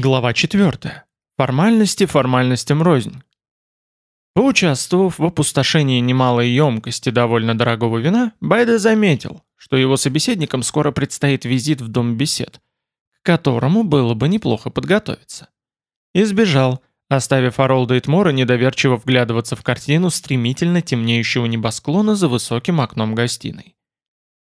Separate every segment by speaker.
Speaker 1: Глава 4. Формальности формальностям рознь. Поучаствовав в опустошении немалой емкости довольно дорогого вина, Байда заметил, что его собеседникам скоро предстоит визит в дом бесед, к которому было бы неплохо подготовиться. Избежал, оставив Оролда и Тмора недоверчиво вглядываться в картину стремительно темнеющего небосклона за высоким окном гостиной.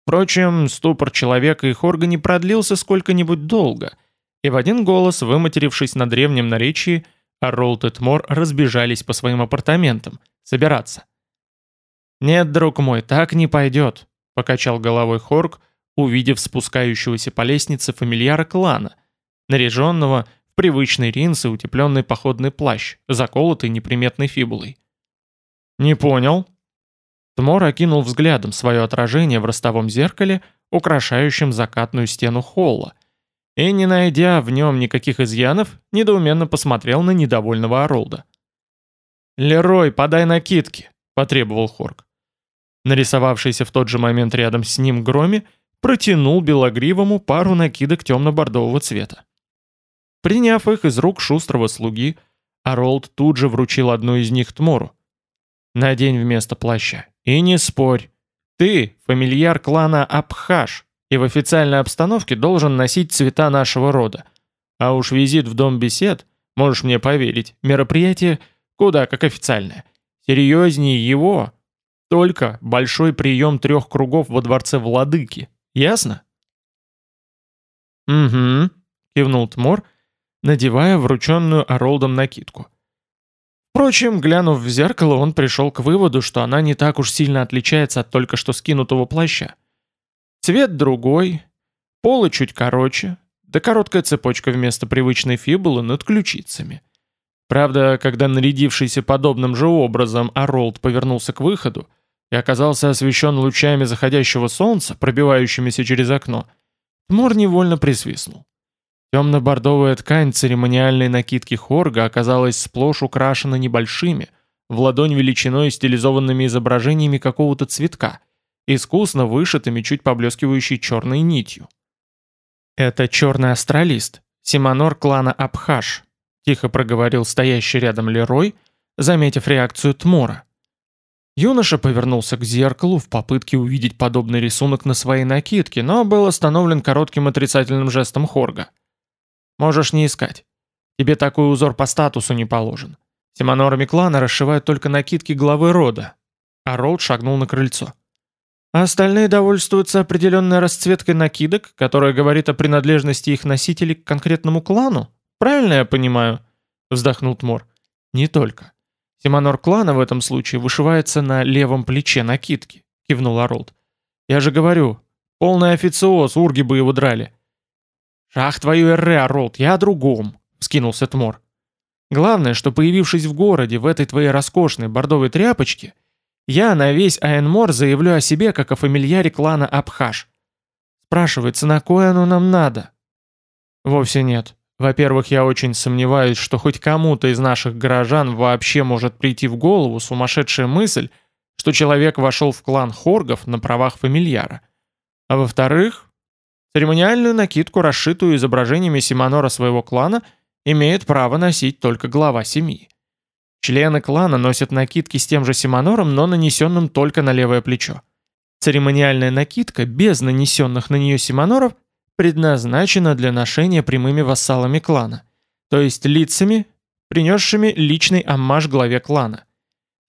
Speaker 1: Впрочем, ступор человека и Хорга не продлился сколько-нибудь долго — и в один голос, выматерившись на древнем наречии, Арролт и Тмор разбежались по своим апартаментам, собираться. «Нет, друг мой, так не пойдет», — покачал головой Хорг, увидев спускающегося по лестнице фамильяра клана, наряженного в привычный ринс и утепленный походный плащ, заколотый неприметной фибулой. «Не понял». Тмор окинул взглядом свое отражение в ростовом зеркале, украшающем закатную стену холла, и, не найдя в нем никаких изъянов, недоуменно посмотрел на недовольного Оролда. «Лерой, подай накидки!» — потребовал Хорк. Нарисовавшийся в тот же момент рядом с ним Громи протянул белогривому пару накидок темно-бордового цвета. Приняв их из рук шустрого слуги, Оролд тут же вручил одну из них Тмору. «Надень вместо плаща. И не спорь. Ты — фамильяр клана Абхаш, и в официальной обстановке должен носить цвета нашего рода. А уж визит в дом бесед, можешь мне поверить, мероприятие куда как официальное. Серьезнее его только большой прием трех кругов во дворце владыки. Ясно? «Угу», — кивнул Тмор, надевая врученную Оролдом накидку. Впрочем, глянув в зеркало, он пришел к выводу, что она не так уж сильно отличается от только что скинутого плаща. Цвет другой, полы чуть короче, да короткая цепочка вместо привычной фибулы над ключицами. Правда, когда нарядившийся подобным же образом Аролд повернулся к выходу и оказался освещен лучами заходящего солнца, пробивающимися через окно, Тмор невольно присвистнул. Темно-бордовая ткань церемониальной накидки Хорга оказалась сплошь украшена небольшими, в ладонь величиной стилизованными изображениями какого-то цветка, искусно вышитыми чуть поблескивающей черной нитью. «Это черный астралист, Симонор клана Абхаш», тихо проговорил стоящий рядом Лерой, заметив реакцию Тмора. Юноша повернулся к зеркалу в попытке увидеть подобный рисунок на своей накидке, но был остановлен коротким отрицательным жестом Хорга. «Можешь не искать. Тебе такой узор по статусу не положен. Симонорами клана расшивают только накидки главы рода». А Роуд шагнул на крыльцо. А остальные довольствуются определенной расцветкой накидок, которая говорит о принадлежности их носителей к конкретному клану? Правильно я понимаю?» Вздохнул Тмор. «Не только. Симонор клана в этом случае вышивается на левом плече накидки», кивнул Оролд. «Я же говорю, полный официоз, урги бы его драли». «Шах твою эрре, Оролд, я о другом», вскинулся Тмор. «Главное, что появившись в городе в этой твоей роскошной бордовой тряпочке, я на весь Айнмор заявлю о себе, как о фамильяре клана Абхаш. Спрашивается, на кое оно нам надо? Вовсе нет. Во-первых, я очень сомневаюсь, что хоть кому-то из наших горожан вообще может прийти в голову сумасшедшая мысль, что человек вошел в клан Хоргов на правах фамильяра. А во-вторых, церемониальную накидку, расшитую изображениями Симонора своего клана, имеет право носить только глава семьи. Члены клана носят накидки с тем же симонором, но нанесенным только на левое плечо. Церемониальная накидка, без нанесенных на нее симоноров, предназначена для ношения прямыми вассалами клана, то есть лицами, принесшими личный аммаж главе клана.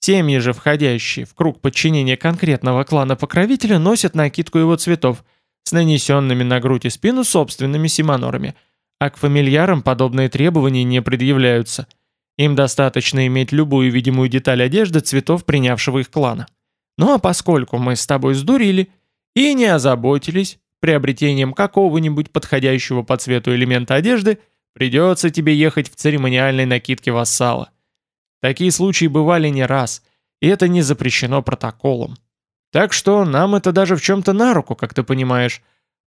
Speaker 1: Семьи же, входящие в круг подчинения конкретного клана-покровителя, носят накидку его цветов с нанесенными на грудь и спину собственными симонорами, а к фамильярам подобные требования не предъявляются – им достаточно иметь любую видимую деталь одежды цветов принявшего их клана. Ну а поскольку мы с тобой сдурили и не озаботились приобретением какого-нибудь подходящего по цвету элемента одежды, придется тебе ехать в церемониальной накидке вассала. Такие случаи бывали не раз, и это не запрещено протоколом. Так что нам это даже в чем-то на руку, как ты понимаешь.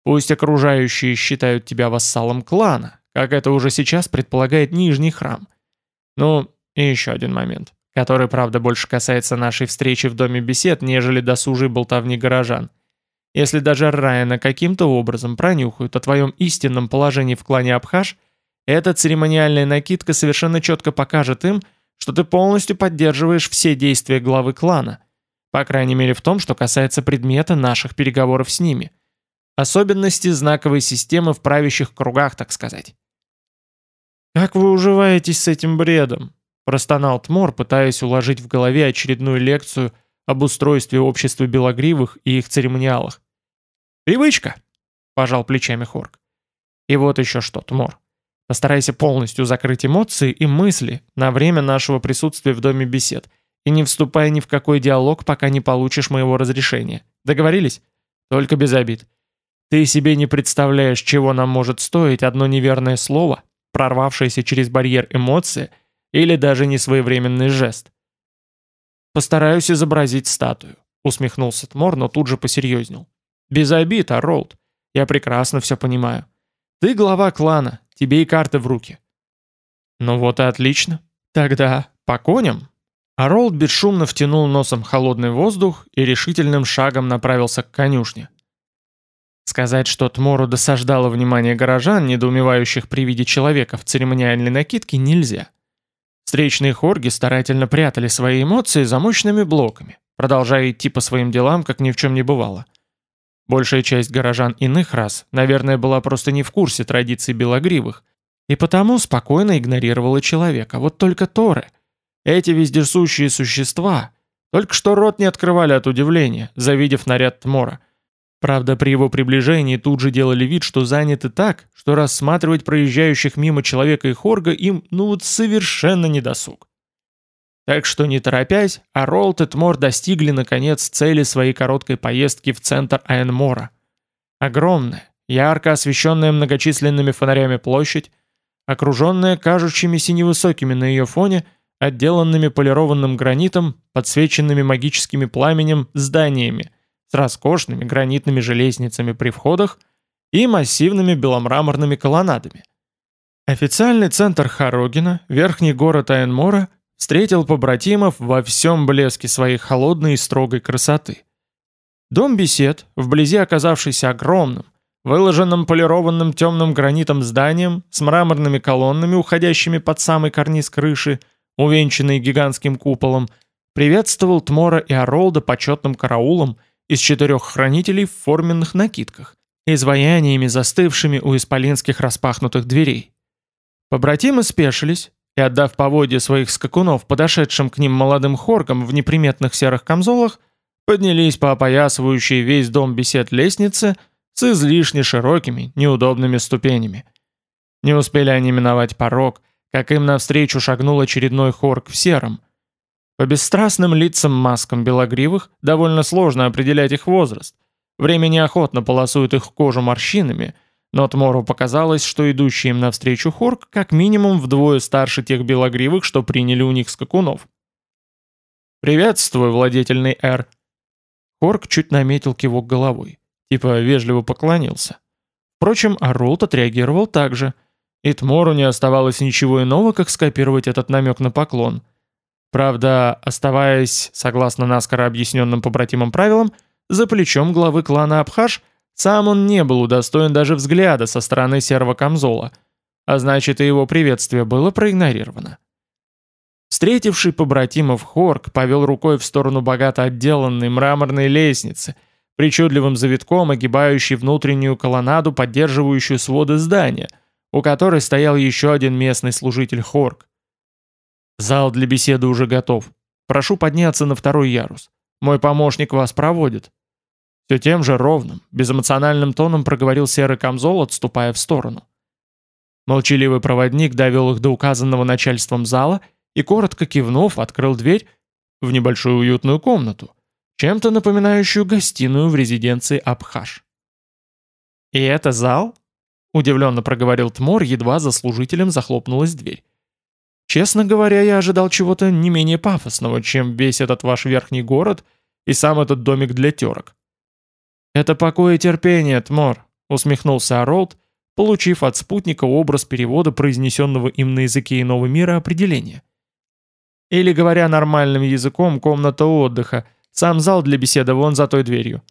Speaker 1: Пусть окружающие считают тебя вассалом клана, как это уже сейчас предполагает Нижний храм – ну, и еще один момент, который, правда, больше касается нашей встречи в доме бесед, нежели досужей болтовни горожан. Если даже Райана каким-то образом пронюхают о твоем истинном положении в клане Абхаш, Эта церемониальная накидка совершенно четко покажет им, что ты полностью поддерживаешь все действия главы клана, по крайней мере в том, что касается предмета наших переговоров с ними. Особенности знаковой системы в правящих кругах, так сказать. «Как вы уживаетесь с этим бредом?» – простонал Тмор, пытаясь уложить в голове очередную лекцию об устройстве общества белогривых и их церемониалах. «Привычка!» – пожал плечами Хорк. «И вот еще что, Тмор. Постарайся полностью закрыть эмоции и мысли на время нашего присутствия в доме бесед и не вступай ни в какой диалог, пока не получишь моего разрешения. Договорились? Только без обид. Ты себе не представляешь, чего нам может стоить одно неверное слово, прорвавшееся через барьер эмоции или даже несвоевременный жест. «Постараюсь изобразить статую», — усмехнулся Тмор, но тут же посерьезнел. «Без обид, Аролд. Я прекрасно все понимаю. Ты глава клана, тебе и карты в руки». «Ну вот и отлично. Тогда по коням?» Аролд бесшумно втянул носом холодный воздух и решительным шагом направился к конюшне. Сказать, что Тмору досаждало внимание горожан, недоумевающих при виде человека в церемониальной накидке, нельзя. Встречные хорги старательно прятали свои эмоции за мощными блоками, продолжая идти по своим делам, как ни в чем не бывало. Большая часть горожан иных рас, наверное, была просто не в курсе традиций белогривых, и потому спокойно игнорировала человека. Вот только Торы, эти вездесущие существа, только что рот не открывали от удивления, завидев наряд Тмора – Правда, при его приближении тут же делали вид, что заняты так, что рассматривать проезжающих мимо человека и хорга им, ну вот совершенно не досуг. Так что не торопясь, Аролт и Тмор достигли наконец цели своей короткой поездки в центр Айнмора. Огромная, ярко освещенная многочисленными фонарями площадь, окруженная кажущимися невысокими на ее фоне, отделанными полированным гранитом, подсвеченными магическими пламенем зданиями – с роскошными гранитными железницами при входах и массивными беломраморными колоннадами. Официальный центр Харогина, верхний город Айнмора, встретил побратимов во всем блеске своей холодной и строгой красоты. Дом бесед, вблизи оказавшийся огромным, выложенным полированным темным гранитом зданием с мраморными колоннами, уходящими под самый карниз крыши, увенчанный гигантским куполом, приветствовал Тмора и Оролда почетным караулом – из четырех хранителей в форменных накидках, изваяниями застывшими у исполинских распахнутых дверей. Побратимы спешились и, отдав поводья своих скакунов подошедшим к ним молодым хоркам в неприметных серых камзолах, поднялись по опоясывающей весь дом бесед лестнице с излишне широкими, неудобными ступенями. Не успели они миновать порог, как им навстречу шагнул очередной хорк в сером – по бесстрастным лицам маскам белогривых довольно сложно определять их возраст. Время неохотно полосует их кожу морщинами, но Тмору показалось, что идущий им навстречу Хорк как минимум вдвое старше тех белогривых, что приняли у них скакунов. «Приветствую, владетельный Эр!» Хорк чуть наметил кивок головой, типа вежливо поклонился. Впрочем, Арулт отреагировал так же, и Тмору не оставалось ничего иного, как скопировать этот намек на поклон – Правда, оставаясь, согласно наскоро объясненным побратимам правилам, за плечом главы клана Абхаш, сам он не был удостоен даже взгляда со стороны серого камзола, а значит и его приветствие было проигнорировано. Встретивший побратимов Хорк повел рукой в сторону богато отделанной мраморной лестницы, причудливым завитком огибающей внутреннюю колоннаду, поддерживающую своды здания, у которой стоял еще один местный служитель Хорк. Зал для беседы уже готов. Прошу подняться на второй ярус. Мой помощник вас проводит». Все тем же ровным, безэмоциональным тоном проговорил серый камзол, отступая в сторону. Молчаливый проводник довел их до указанного начальством зала и, коротко кивнув, открыл дверь в небольшую уютную комнату, чем-то напоминающую гостиную в резиденции Абхаш. «И это зал?» — удивленно проговорил Тмор, едва за служителем захлопнулась дверь. Честно говоря, я ожидал чего-то не менее пафосного, чем весь этот ваш верхний город и сам этот домик для терок. «Это покой и терпение, Тмор», — усмехнулся Аролд, получив от спутника образ перевода произнесенного им на языке иного мира определения. Или, говоря нормальным языком, комната отдыха, сам зал для беседы вон за той дверью.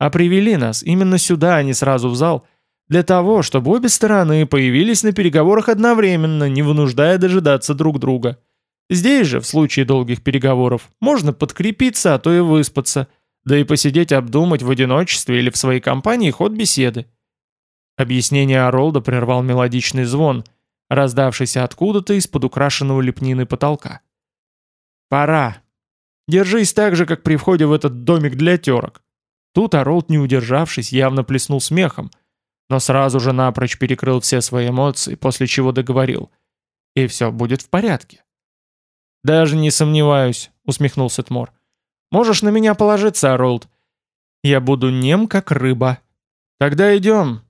Speaker 1: А привели нас именно сюда, а не сразу в зал, Для того, чтобы обе стороны появились на переговорах одновременно, не вынуждая дожидаться друг друга. Здесь же, в случае долгих переговоров, можно подкрепиться, а то и выспаться, да и посидеть обдумать в одиночестве или в своей компании ход беседы. Объяснение Оролда прервал мелодичный звон, раздавшийся откуда-то из-под украшенного лепнины потолка. «Пора. Держись так же, как при входе в этот домик для терок». Тут Оролд, не удержавшись, явно плеснул смехом, но сразу же напрочь перекрыл все свои эмоции, после чего договорил. «И все будет в порядке». «Даже не сомневаюсь», — усмехнулся Тмор. «Можешь на меня положиться, Оролд. Я буду нем, как рыба. Тогда идем,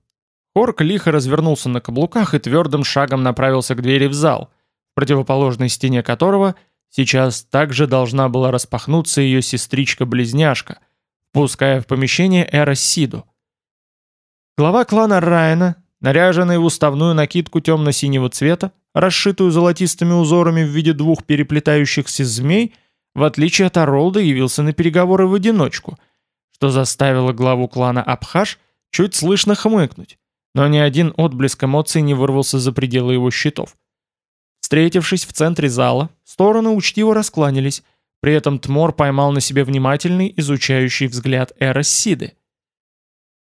Speaker 1: Орк лихо развернулся на каблуках и твердым шагом направился к двери в зал, в противоположной стене которого сейчас также должна была распахнуться ее сестричка-близняшка, пуская в помещение Эра Сиду. Глава клана Райана, наряженный в уставную накидку темно-синего цвета, расшитую золотистыми узорами в виде двух переплетающихся змей, в отличие от Оролда, явился на переговоры в одиночку, что заставило главу клана Абхаш чуть слышно хмыкнуть но ни один отблеск эмоций не вырвался за пределы его щитов. Встретившись в центре зала, стороны учтиво раскланялись, при этом Тмор поймал на себе внимательный, изучающий взгляд Эра Сиды.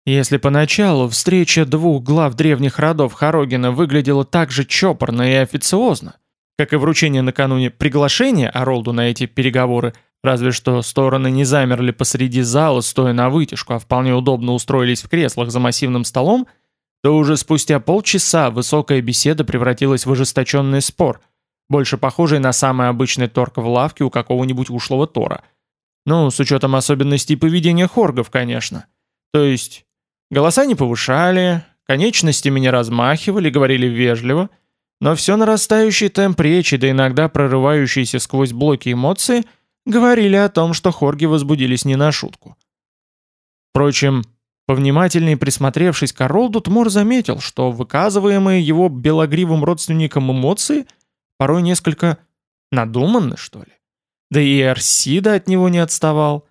Speaker 1: Если поначалу встреча двух глав древних родов Хорогина выглядела так же чопорно и официозно, как и вручение накануне приглашения Оролду на эти переговоры, разве что стороны не замерли посреди зала, стоя на вытяжку, а вполне удобно устроились в креслах за массивным столом – то уже спустя полчаса высокая беседа превратилась в ожесточенный спор, больше похожий на самый обычный торг в лавке у какого-нибудь ушлого тора. Ну, с учетом особенностей поведения хоргов, конечно. То есть, голоса не повышали, конечностями не размахивали, говорили вежливо, но все нарастающий темп речи, да иногда прорывающиеся сквозь блоки эмоции, говорили о том, что хорги возбудились не на шутку. Впрочем, Повнимательнее присмотревшись к Оролду, Тмор заметил, что выказываемые его белогривым родственникам эмоции порой несколько надуманны, что ли. Да и Арсида от него не отставал.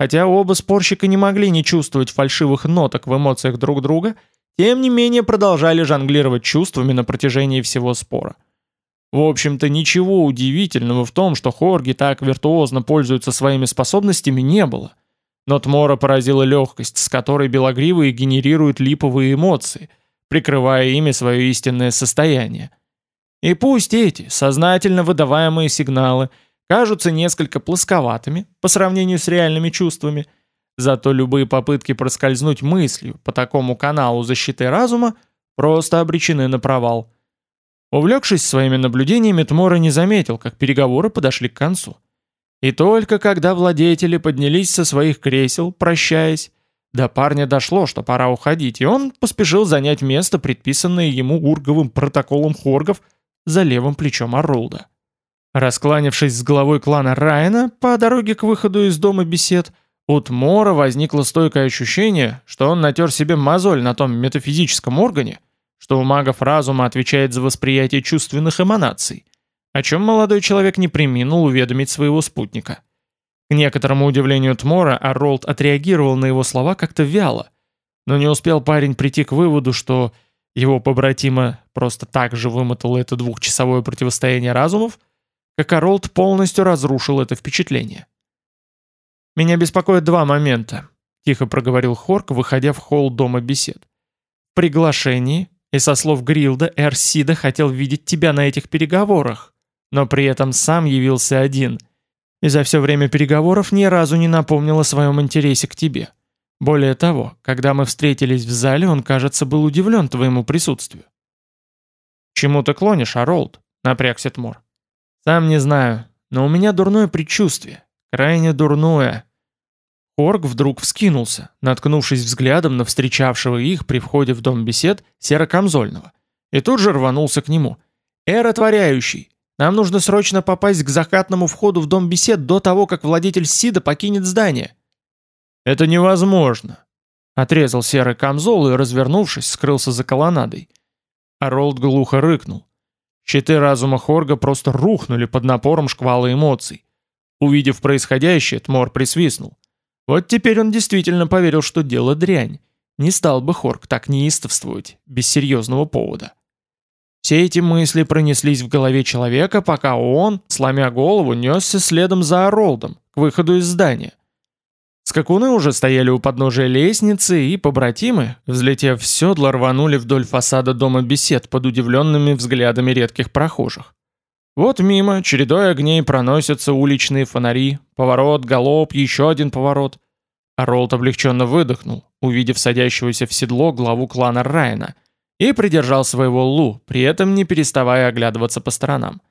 Speaker 1: Хотя оба спорщика не могли не чувствовать фальшивых ноток в эмоциях друг друга, тем не менее продолжали жонглировать чувствами на протяжении всего спора. В общем-то, ничего удивительного в том, что Хорги так виртуозно пользуются своими способностями, не было. Но Тмора поразила легкость, с которой белогривые генерируют липовые эмоции, прикрывая ими свое истинное состояние. И пусть эти, сознательно выдаваемые сигналы, кажутся несколько плосковатыми по сравнению с реальными чувствами, зато любые попытки проскользнуть мыслью по такому каналу защиты разума просто обречены на провал. Увлекшись своими наблюдениями, Тмора не заметил, как переговоры подошли к концу. И только когда владетели поднялись со своих кресел, прощаясь, до парня дошло, что пора уходить, и он поспешил занять место, предписанное ему урговым протоколом хоргов за левым плечом Оролда. Раскланившись с главой клана Райана по дороге к выходу из дома бесед, у Тмора возникло стойкое ощущение, что он натер себе мозоль на том метафизическом органе, что у магов разума отвечает за восприятие чувственных эманаций – о чем молодой человек не приминул уведомить своего спутника. К некоторому удивлению Тмора, Арролд отреагировал на его слова как-то вяло, но не успел парень прийти к выводу, что его побратима просто так же вымотало это двухчасовое противостояние разумов, как Арролд полностью разрушил это впечатление. «Меня беспокоят два момента», — тихо проговорил Хорк, выходя в холл дома бесед. «В приглашении, и со слов Грилда, Эрсида хотел видеть тебя на этих переговорах но при этом сам явился один. И за все время переговоров ни разу не напомнил о своем интересе к тебе. Более того, когда мы встретились в зале, он, кажется, был удивлен твоему присутствию. «Чему ты клонишь, Аролд?» — напрягся Тмор. «Сам не знаю, но у меня дурное предчувствие. Крайне дурное». Орг вдруг вскинулся, наткнувшись взглядом на встречавшего их при входе в дом бесед серокамзольного, и тут же рванулся к нему. «Эра творяющий! Нам нужно срочно попасть к закатному входу в дом бесед до того, как владетель Сида покинет здание». «Это невозможно», — отрезал серый камзол и, развернувшись, скрылся за колоннадой. Аролд глухо рыкнул. Щиты разума Хорга просто рухнули под напором шквала эмоций. Увидев происходящее, Тмор присвистнул. Вот теперь он действительно поверил, что дело дрянь. не стал бы Хорк так неистовствовать, без серьезного повода. Все эти мысли пронеслись в голове человека, пока он, сломя голову, несся следом за Оролдом, к выходу из здания. Скакуны уже стояли у подножия лестницы, и побратимы, взлетев в седло, рванули вдоль фасада дома бесед под удивленными взглядами редких прохожих. Вот мимо, чередой огней проносятся уличные фонари, поворот, галоп, еще один поворот. А Ролд облегченно выдохнул, увидев садящегося в седло главу клана Райна, и придержал своего Лу, при этом не переставая оглядываться по сторонам.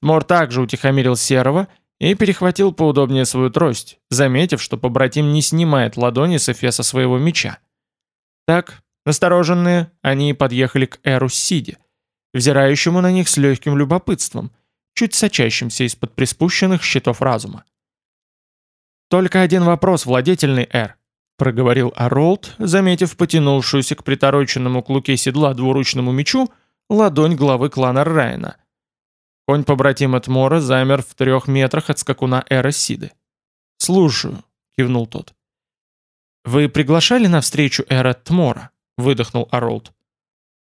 Speaker 1: Мор также утихомирил Серого и перехватил поудобнее свою трость, заметив, что побратим не снимает ладони с эфеса своего меча. Так, настороженные, они подъехали к Эру Сиди, взирающему на них с легким любопытством, чуть сочащимся из-под приспущенных щитов разума. «Только один вопрос, владетельный Эр», — проговорил Аролд, заметив потянувшуюся к притороченному к луке седла двуручному мечу ладонь главы клана Райна. Конь побратима Тмора замер в трех метрах от скакуна Эра Сиды. «Слушаю», — кивнул тот. «Вы приглашали на встречу Эра Тмора?» — выдохнул Аролд.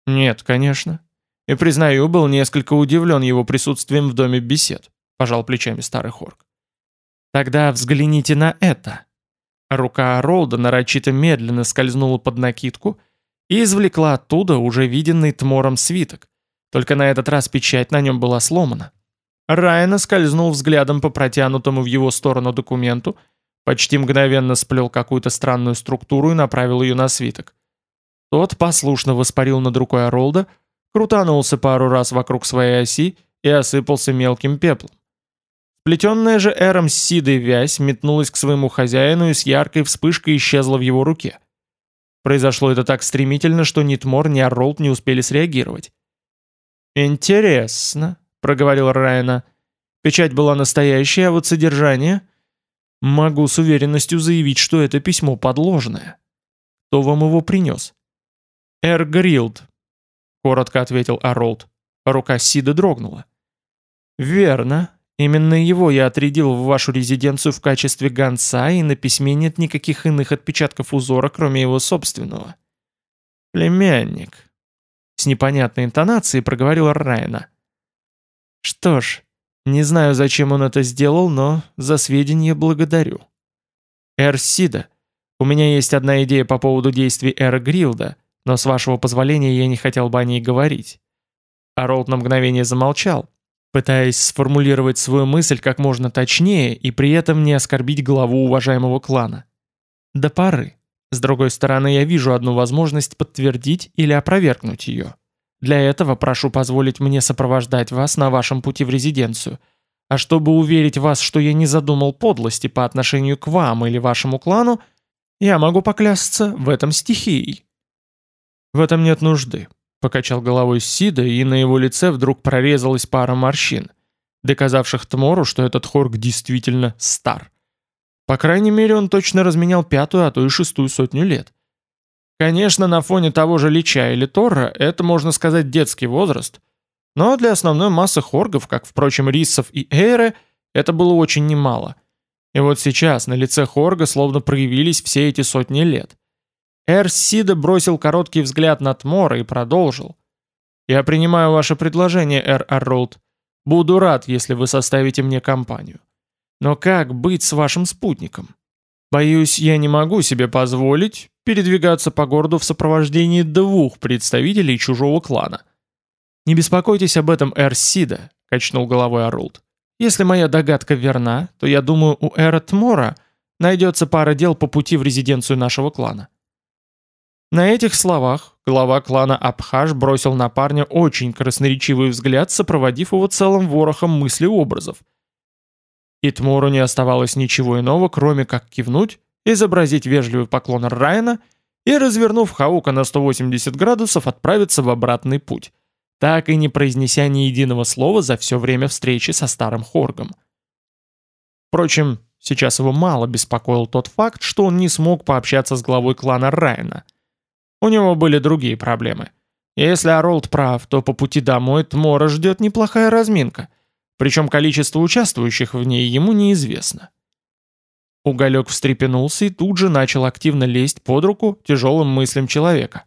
Speaker 1: «Нет, конечно. И, признаю, был несколько удивлен его присутствием в доме бесед», — пожал плечами старый Хорк. «Тогда взгляните на это». Рука Ролда нарочито медленно скользнула под накидку и извлекла оттуда уже виденный Тмором свиток, только на этот раз печать на нем была сломана. Райана скользнул взглядом по протянутому в его сторону документу, почти мгновенно сплел какую-то странную структуру и направил ее на свиток. Тот послушно воспарил над рукой Оролда, крутанулся пару раз вокруг своей оси и осыпался мелким пеплом. Плетенная же Эром с Сидой вязь метнулась к своему хозяину и с яркой вспышкой исчезла в его руке. Произошло это так стремительно, что ни Тмор, ни Оролд не успели среагировать. «Интересно», — проговорил Райана. «Печать была настоящая, а вот содержание...» «Могу с уверенностью заявить, что это письмо подложное. Кто вам его принес?» «Эр Грилд», коротко ответил Аролд. Рука Сида дрогнула. «Верно. Именно его я отрядил в вашу резиденцию в качестве гонца, и на письме нет никаких иных отпечатков узора, кроме его собственного». «Племянник», — с непонятной интонацией проговорил Райна. «Что ж, не знаю, зачем он это сделал, но за сведения благодарю. Эр Сида, у меня есть одна идея по поводу действий Эра Грилда, но с вашего позволения я не хотел бы о ней говорить». Аролд на мгновение замолчал, пытаясь сформулировать свою мысль как можно точнее и при этом не оскорбить главу уважаемого клана. До поры. С другой стороны, я вижу одну возможность подтвердить или опровергнуть ее. Для этого прошу позволить мне сопровождать вас на вашем пути в резиденцию. А чтобы уверить вас, что я не задумал подлости по отношению к вам или вашему клану, я могу поклясться в этом стихией. «В этом нет нужды», — покачал головой Сида, и на его лице вдруг прорезалась пара морщин, доказавших Тмору, что этот Хорг действительно стар. По крайней мере, он точно разменял пятую, а то и шестую сотню лет. Конечно, на фоне того же Лича или Торра это, можно сказать, детский возраст, но для основной массы хоргов, как, впрочем, рисов и эйры, это было очень немало. И вот сейчас на лице хорга словно проявились все эти сотни лет. Эр Сида бросил короткий взгляд на Тмора и продолжил. «Я принимаю ваше предложение, Эр Арролд. Буду рад, если вы составите мне компанию. Но как быть с вашим спутником? Боюсь, я не могу себе позволить передвигаться по городу в сопровождении двух представителей чужого клана». «Не беспокойтесь об этом, Эр Сида», — качнул головой Арулт. «Если моя догадка верна, то я думаю, у Эра Тмора найдется пара дел по пути в резиденцию нашего клана. На этих словах глава клана Абхаш бросил на парня очень красноречивый взгляд, сопроводив его целым ворохом мыслеобразов. И Тмуру не оставалось ничего иного, кроме как кивнуть, изобразить вежливый поклон Райана и, развернув Хаука на 180 градусов, отправиться в обратный путь, так и не произнеся ни единого слова за все время встречи со старым Хоргом. Впрочем, сейчас его мало беспокоил тот факт, что он не смог пообщаться с главой клана Райана – у него были другие проблемы. Если Аролд прав, то по пути домой Тмора ждет неплохая разминка, причем количество участвующих в ней ему неизвестно. Уголек встрепенулся и тут же начал активно лезть под руку тяжелым мыслям человека.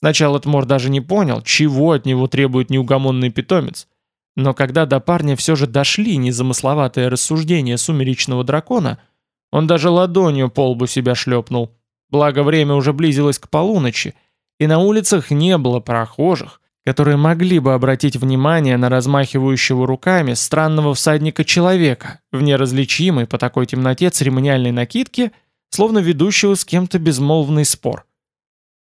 Speaker 1: Сначала Тмор даже не понял, чего от него требует неугомонный питомец, но когда до парня все же дошли незамысловатые рассуждения сумеречного дракона, он даже ладонью по лбу себя шлепнул. Благо время уже близилось к полуночи, и на улицах не было прохожих, которые могли бы обратить внимание на размахивающего руками странного всадника-человека в неразличимой по такой темноте церемониальной накидке, словно ведущего с кем-то безмолвный спор.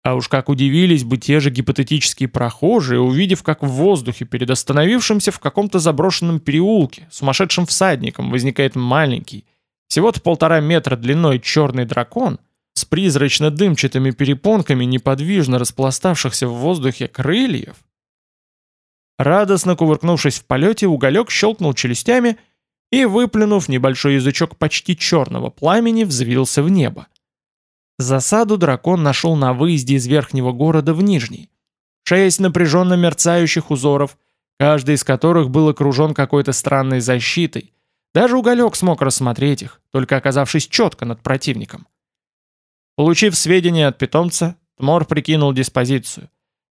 Speaker 1: А уж как удивились бы те же гипотетические прохожие, увидев, как в воздухе перед остановившимся в каком-то заброшенном переулке сумасшедшим всадником возникает маленький, всего-то полтора метра длиной черный дракон — с призрачно-дымчатыми перепонками неподвижно распластавшихся в воздухе крыльев. Радостно кувыркнувшись в полете, уголек щелкнул челюстями и, выплюнув небольшой язычок почти черного пламени, взвился в небо. Засаду дракон нашел на выезде из верхнего города в нижний. Шесть напряженно мерцающих узоров, каждый из которых был окружен какой-то странной защитой. Даже уголек смог рассмотреть их, только оказавшись четко над противником. Получив сведения от питомца, Тмор прикинул диспозицию.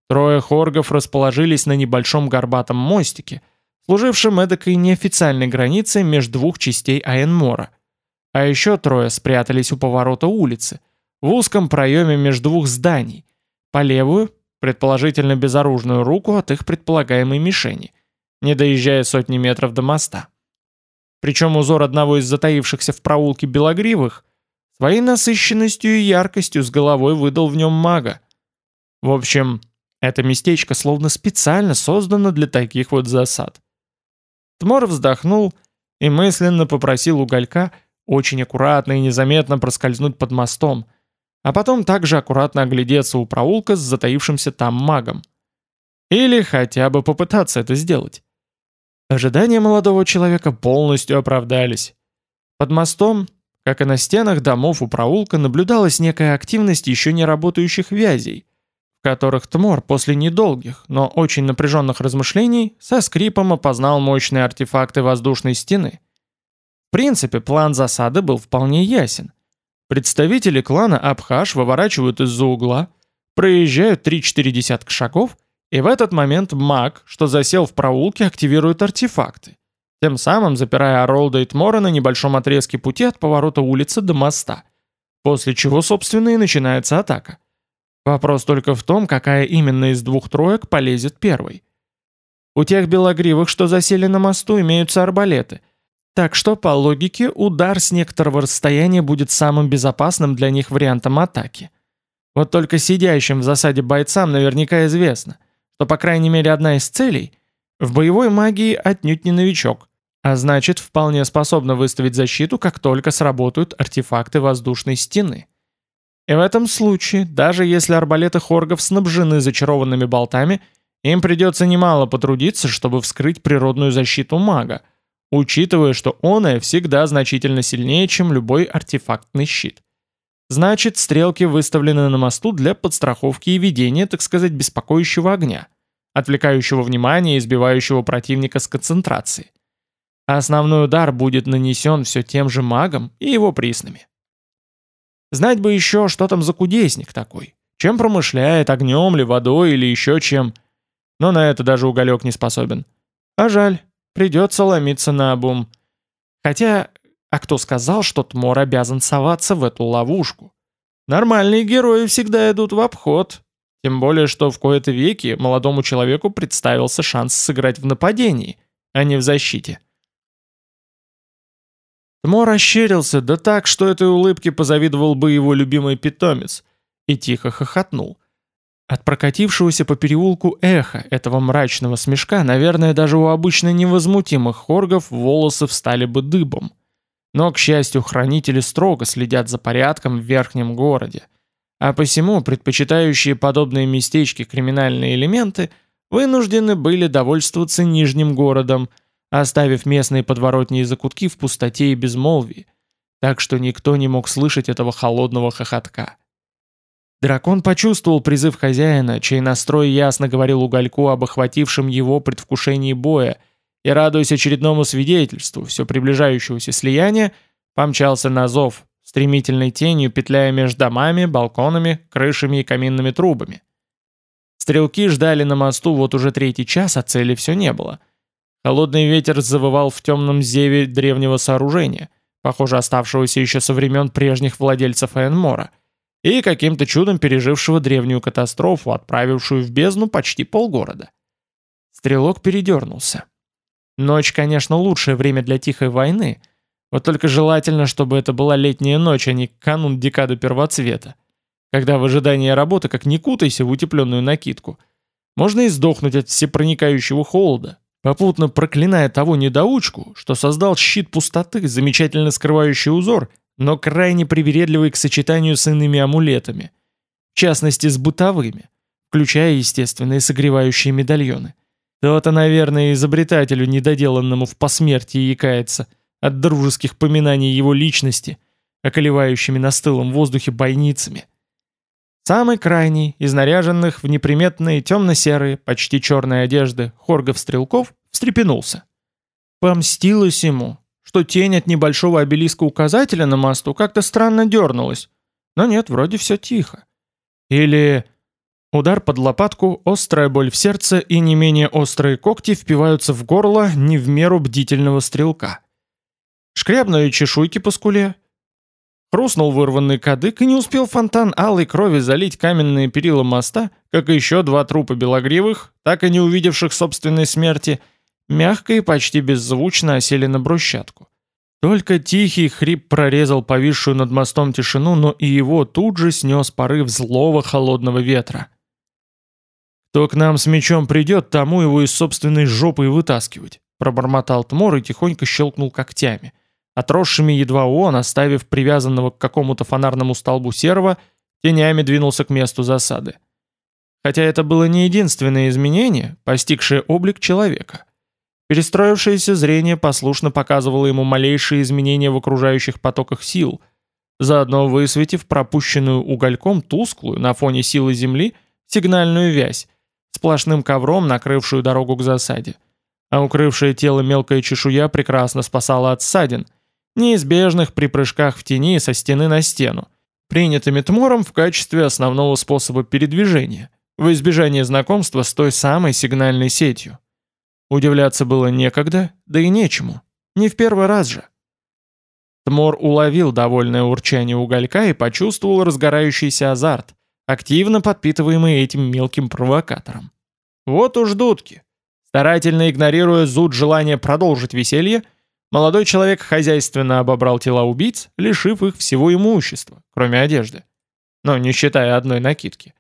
Speaker 1: Трое хоргов расположились на небольшом горбатом мостике, служившем эдакой неофициальной границей между двух частей Айенмора. А еще трое спрятались у поворота улицы, в узком проеме между двух зданий, по левую, предположительно безоружную руку от их предполагаемой мишени, не доезжая сотни метров до моста. Причем узор одного из затаившихся в проулке белогривых Своей насыщенностью и яркостью с головой выдал в нем мага. В общем, это местечко словно специально создано для таких вот засад. Тмор вздохнул и мысленно попросил уголька очень аккуратно и незаметно проскользнуть под мостом, а потом также аккуратно оглядеться у проулка с затаившимся там магом. Или хотя бы попытаться это сделать. Ожидания молодого человека полностью оправдались. Под мостом как и на стенах домов у проулка наблюдалась некая активность еще не работающих вязей, в которых Тмор после недолгих, но очень напряженных размышлений со скрипом опознал мощные артефакты воздушной стены. В принципе, план засады был вполне ясен. Представители клана Абхаш выворачивают из-за угла, проезжают 3-4 десятка шагов, и в этот момент маг, что засел в проулке, активирует артефакты тем самым запирая Оролда и Тмора на небольшом отрезке пути от поворота улицы до моста, после чего, собственно, и начинается атака. Вопрос только в том, какая именно из двух троек полезет первой. У тех белогривых, что засели на мосту, имеются арбалеты, так что, по логике, удар с некоторого расстояния будет самым безопасным для них вариантом атаки. Вот только сидящим в засаде бойцам наверняка известно, что по крайней мере одна из целей — в боевой магии отнюдь не новичок, а значит вполне способна выставить защиту, как только сработают артефакты воздушной стены. И в этом случае, даже если арбалеты хоргов снабжены зачарованными болтами, им придется немало потрудиться, чтобы вскрыть природную защиту мага, учитывая, что оная всегда значительно сильнее, чем любой артефактный щит. Значит, стрелки выставлены на мосту для подстраховки и ведения, так сказать, беспокоящего огня отвлекающего внимание и сбивающего противника с концентрации. А основной удар будет нанесен все тем же магом и его приснами. Знать бы еще, что там за кудесник такой, чем промышляет, огнем ли, водой или еще чем. Но на это даже уголек не способен. А жаль, придется ломиться на обум. Хотя, а кто сказал, что Тмор обязан соваться в эту ловушку? Нормальные герои всегда идут в обход, тем более, что в кои-то веки молодому человеку представился шанс сыграть в нападении, а не в защите. Тмо расщерился, да так, что этой улыбке позавидовал бы его любимый питомец, и тихо хохотнул. От прокатившегося по переулку эха этого мрачного смешка, наверное, даже у обычно невозмутимых хоргов волосы встали бы дыбом. Но, к счастью, хранители строго следят за порядком в верхнем городе – а посему предпочитающие подобные местечки криминальные элементы вынуждены были довольствоваться Нижним городом, оставив местные подворотни и закутки в пустоте и безмолвии, так что никто не мог слышать этого холодного хохотка. Дракон почувствовал призыв хозяина, чей настрой ясно говорил угольку об охватившем его предвкушении боя, и, радуясь очередному свидетельству все приближающегося слияния, помчался на зов, стремительной тенью петляя между домами, балконами, крышами и каминными трубами. Стрелки ждали на мосту вот уже третий час, а цели все не было. Холодный ветер завывал в темном зеве древнего сооружения, похоже оставшегося еще со времен прежних владельцев Энмора, и каким-то чудом пережившего древнюю катастрофу, отправившую в бездну почти полгорода. Стрелок передернулся. Ночь, конечно, лучшее время для тихой войны, вот только желательно, чтобы это была летняя ночь, а не канун декады первоцвета, когда в ожидании работы как не кутайся в утепленную накидку. Можно и сдохнуть от всепроникающего холода, попутно проклиная того недоучку, что создал щит пустоты, замечательно скрывающий узор, но крайне привередливый к сочетанию с иными амулетами, в частности с бытовыми, включая, естественно, и согревающие медальоны. То-то, наверное, изобретателю, недоделанному в посмертии, якается от дружеских поминаний его личности, околевающими на стылом воздухе бойницами. Самый крайний, из наряженных в неприметные темно-серые, почти черные одежды, хоргов-стрелков, встрепенулся. Помстилось ему, что тень от небольшого обелиска указателя на мосту как-то странно дернулась. Но нет, вроде все тихо. Или Удар под лопатку, острая боль в сердце и не менее острые когти впиваются в горло не в меру бдительного стрелка. Шкрябнули чешуйки по скуле. Хрустнул вырванный кадык, и не успел фонтан алой крови залить каменные перила моста, как еще два трупа белогривых, так и не увидевших собственной смерти, мягко и почти беззвучно осели на брусчатку. Только тихий хрип прорезал повисшую над мостом тишину, но и его тут же снес порыв злого холодного ветра. «Кто к нам с мечом придет, тому его из собственной жопы и вытаскивать», пробормотал Тмор и тихонько щелкнул когтями. Отросшими едва он, оставив привязанного к какому-то фонарному столбу серого, тенями двинулся к месту засады. Хотя это было не единственное изменение, постигшее облик человека. Перестроившееся зрение послушно показывало ему малейшие изменения в окружающих потоках сил, заодно высветив пропущенную угольком тусклую на фоне силы Земли сигнальную вязь, сплошным ковром накрывшую дорогу к засаде. А укрывшее тело мелкая чешуя прекрасно спасала от ссадин, неизбежных при прыжках в тени со стены на стену, принятыми Тмором в качестве основного способа передвижения, в избежание знакомства с той самой сигнальной сетью. Удивляться было некогда, да и нечему. Не в первый раз же. Тмор уловил довольное урчание уголька и почувствовал разгорающийся азарт, активно подпитываемый этим мелким провокатором. Вот уж дудки. Старательно игнорируя зуд желания продолжить веселье, молодой человек хозяйственно обобрал тела убийц, лишив их всего имущества, кроме одежды. Но не считая одной накидки.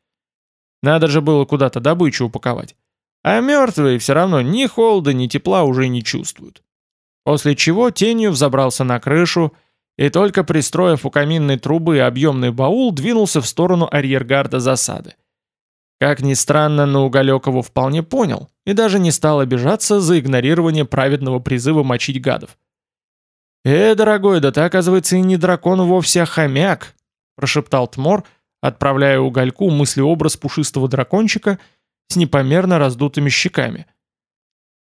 Speaker 1: Надо же было куда-то добычу упаковать. А мертвые все равно ни холода, ни тепла уже не чувствуют. После чего тенью взобрался на крышу и только пристроив у каминной трубы объемный баул, двинулся в сторону арьергарда засады. Как ни странно, но Уголек его вполне понял и даже не стал обижаться за игнорирование праведного призыва мочить гадов. «Э, дорогой, да ты, оказывается, и не дракон вовсе, а хомяк!» прошептал Тмор, отправляя Угольку мыслеобраз пушистого дракончика с непомерно раздутыми щеками –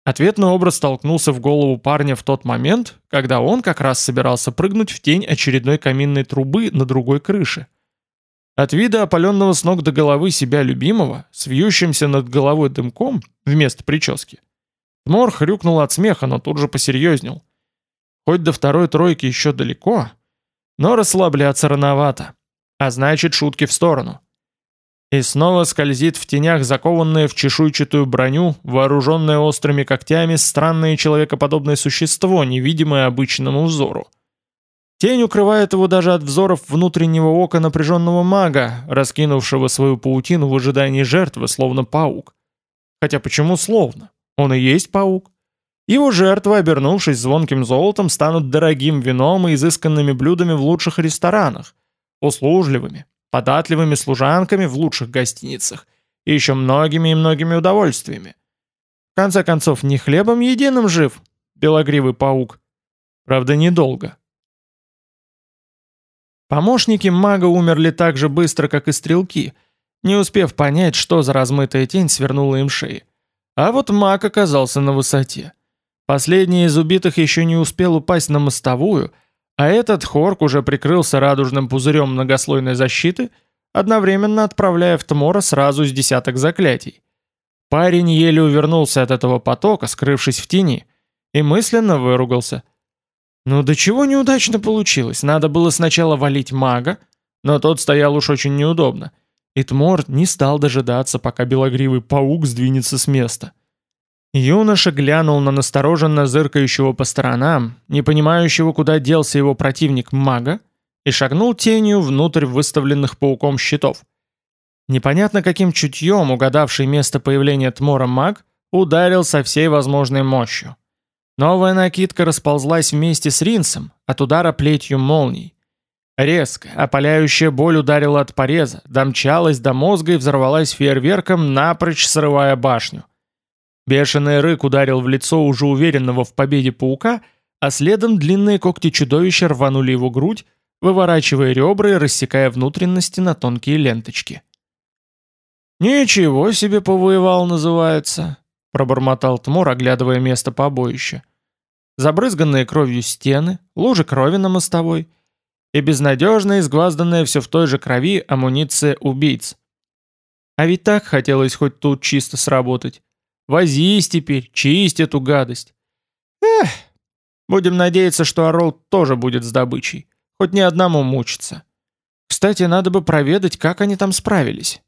Speaker 1: Ответный образ столкнулся в голову парня в тот момент, когда он как раз собирался прыгнуть в тень очередной каминной трубы на другой крыше. От вида опаленного с ног до головы себя любимого, с вьющимся над головой дымком вместо прически, Тмор хрюкнул от смеха, но тут же посерьезнел. Хоть до второй тройки еще далеко, но расслабляться рановато. А значит, шутки в сторону. И снова скользит в тенях закованное в чешуйчатую броню, вооруженное острыми когтями, странное человекоподобное существо, невидимое обычному взору. Тень укрывает его даже от взоров внутреннего ока напряженного мага, раскинувшего свою паутину в ожидании жертвы, словно паук. Хотя почему словно? Он и есть паук. Его жертвы, обернувшись звонким золотом, станут дорогим вином и изысканными блюдами в лучших ресторанах, услужливыми, податливыми служанками в лучших гостиницах и еще многими и многими удовольствиями. В конце концов, не хлебом единым жив, белогривый паук. Правда, недолго. Помощники мага умерли так же быстро, как и стрелки, не успев понять, что за размытая тень свернула им шеи. А вот маг оказался на высоте. Последний из убитых еще не успел упасть на мостовую, А этот Хорк уже прикрылся радужным пузырем многослойной защиты, одновременно отправляя в Тмора сразу с десяток заклятий. Парень еле увернулся от этого потока, скрывшись в тени, и мысленно выругался. Ну до чего неудачно получилось, надо было сначала валить мага, но тот стоял уж очень неудобно, и Тмор не стал дожидаться, пока белогривый паук сдвинется с места. Юноша глянул на настороженно зыркающего по сторонам, не понимающего, куда делся его противник мага, и шагнул тенью внутрь выставленных пауком щитов. Непонятно каким чутьем угадавший место появления Тмора маг ударил со всей возможной мощью. Новая накидка расползлась вместе с ринсом, от удара плетью молний. Резко, опаляющая боль ударила от пореза, домчалась до мозга и взорвалась фейерверком, напрочь срывая башню. Бешеный рык ударил в лицо уже уверенного в победе паука, а следом длинные когти чудовища рванули его грудь, выворачивая ребра и рассекая внутренности на тонкие ленточки. «Ничего себе повоевал, называется», — пробормотал Тмор, оглядывая место побоища. Забрызганные кровью стены, лужи крови на мостовой и безнадежно изгвазданная все в той же крови амуниция убийц. А ведь так хотелось хоть тут чисто сработать. Возись теперь, чисть эту гадость. Эх, будем надеяться, что Орол тоже будет с добычей. Хоть ни одному мучиться. Кстати, надо бы проведать, как они там справились.